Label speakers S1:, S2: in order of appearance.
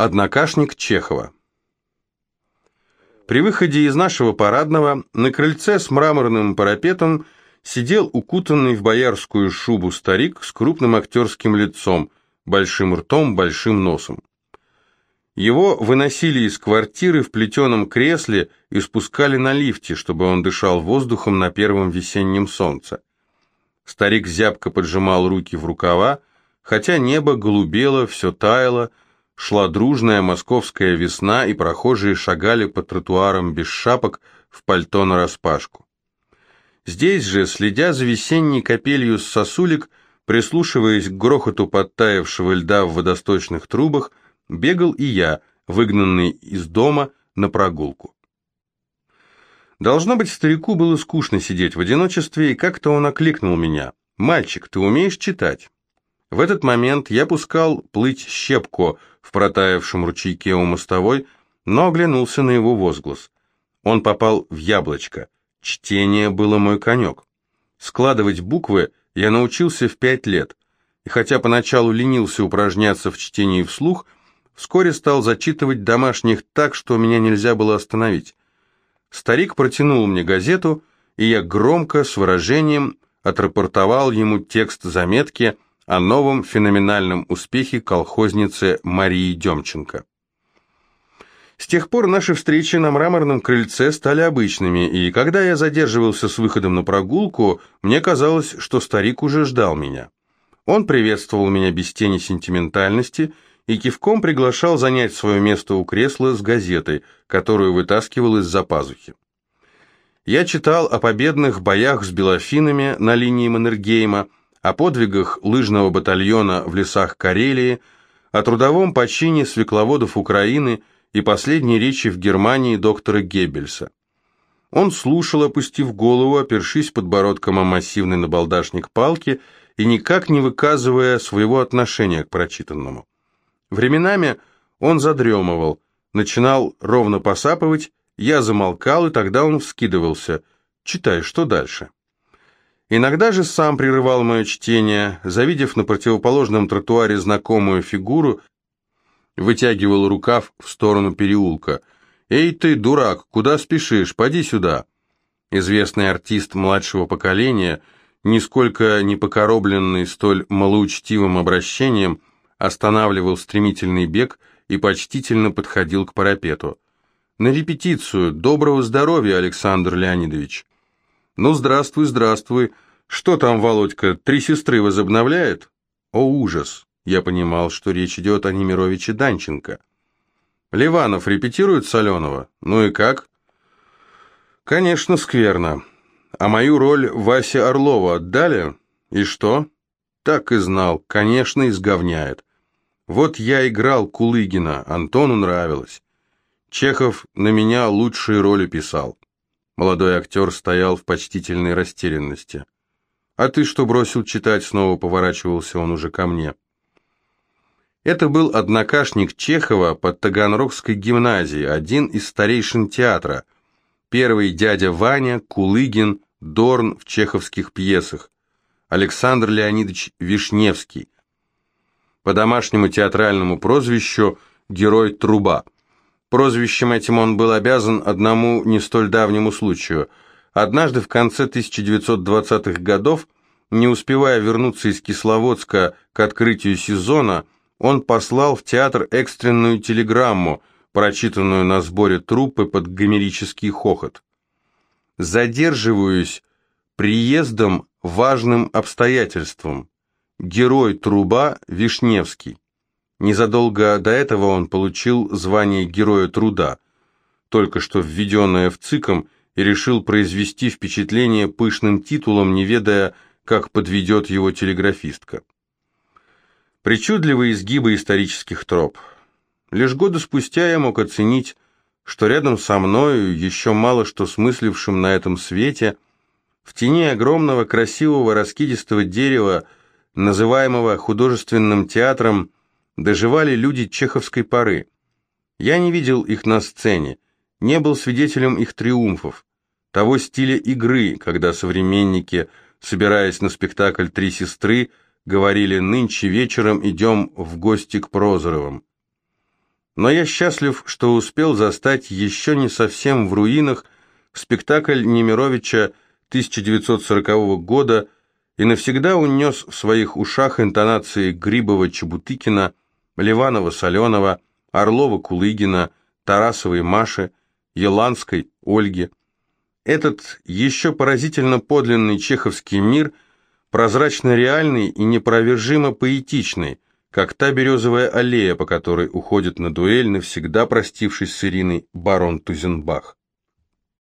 S1: Однокашник Чехова. При выходе из нашего парадного на крыльце с мраморным парапетом сидел укутанный в боярскую шубу старик с крупным актерским лицом, большим ртом, большим носом. Его выносили из квартиры в плетеном кресле и спускали на лифте, чтобы он дышал воздухом на первом весеннем солнце. Старик зябко поджимал руки в рукава, хотя небо голубело, все таяло, Шла дружная московская весна, и прохожие шагали по тротуарам без шапок в пальто нараспашку. Здесь же, следя за весенней капелью с сосулек, прислушиваясь к грохоту подтаявшего льда в водосточных трубах, бегал и я, выгнанный из дома на прогулку. Должно быть, старику было скучно сидеть в одиночестве, и как-то он окликнул меня. «Мальчик, ты умеешь читать?» В этот момент я пускал плыть щепку в протаявшем ручейке у мостовой, но оглянулся на его возглас. Он попал в яблочко. Чтение было мой конек. Складывать буквы я научился в пять лет, и хотя поначалу ленился упражняться в чтении вслух, вскоре стал зачитывать домашних так, что меня нельзя было остановить. Старик протянул мне газету, и я громко, с выражением, отрапортовал ему текст заметки – о новом феноменальном успехе колхозницы Марии Демченко. С тех пор наши встречи на мраморном крыльце стали обычными, и когда я задерживался с выходом на прогулку, мне казалось, что старик уже ждал меня. Он приветствовал меня без тени сентиментальности и кивком приглашал занять свое место у кресла с газетой, которую вытаскивал из-за пазухи. Я читал о победных боях с белофинами на линии Маннергейма, о подвигах лыжного батальона в лесах Карелии, о трудовом почине свекловодов Украины и последней речи в Германии доктора Геббельса. Он слушал, опустив голову, опершись подбородком о массивный набалдашник палки и никак не выказывая своего отношения к прочитанному. Временами он задремывал, начинал ровно посапывать, я замолкал, и тогда он вскидывался. «Читай, что дальше?» Иногда же сам прерывал мое чтение, завидев на противоположном тротуаре знакомую фигуру, вытягивал рукав в сторону переулка. «Эй ты, дурак, куда спешишь? Поди сюда!» Известный артист младшего поколения, нисколько не покоробленный столь малоучтивым обращением, останавливал стремительный бег и почтительно подходил к парапету. «На репетицию! Доброго здоровья, Александр Леонидович!» «Ну, здравствуй, здравствуй. Что там, Володька, три сестры возобновляет?» «О, ужас!» Я понимал, что речь идет о Немировиче Данченко. «Ливанов репетирует Соленого? Ну и как?» «Конечно, скверно. А мою роль Вася Орлова отдали? И что?» «Так и знал. Конечно, изговняет. Вот я играл Кулыгина, Антону нравилось. Чехов на меня лучшие роли писал. Молодой актер стоял в почтительной растерянности. «А ты что бросил читать?» Снова поворачивался он уже ко мне. Это был однокашник Чехова под Таганрогской гимназией, один из старейшин театра. Первый дядя Ваня, Кулыгин, Дорн в чеховских пьесах. Александр Леонидович Вишневский. По домашнему театральному прозвищу «Герой Труба». Прозвищем этим он был обязан одному не столь давнему случаю. Однажды в конце 1920-х годов, не успевая вернуться из Кисловодска к открытию сезона, он послал в театр экстренную телеграмму, прочитанную на сборе труппы под гомерический хохот. «Задерживаюсь приездом важным обстоятельством. Герой труба Вишневский». Незадолго до этого он получил звание Героя Труда, только что введенное в ЦИКом, и решил произвести впечатление пышным титулом, не ведая, как подведет его телеграфистка. Причудливые изгибы исторических троп. Лишь годы спустя я мог оценить, что рядом со мною, еще мало что смыслившим на этом свете, в тени огромного красивого раскидистого дерева, называемого художественным театром, доживали люди чеховской поры. Я не видел их на сцене, не был свидетелем их триумфов, того стиля игры, когда современники, собираясь на спектакль «Три сестры», говорили «нынче вечером идем в гости к Прозоровым». Но я счастлив, что успел застать еще не совсем в руинах спектакль Немировича 1940 года и навсегда унес в своих ушах интонации Грибова-Чебутыкина, Ливанова-Соленова, Орлова-Кулыгина, Тарасовой Маши, Еланской Ольги. Этот еще поразительно подлинный чеховский мир, прозрачно реальный и непровержимо поэтичный, как та березовая аллея, по которой уходит на дуэль, навсегда простившись с Ириной, барон Тузенбах.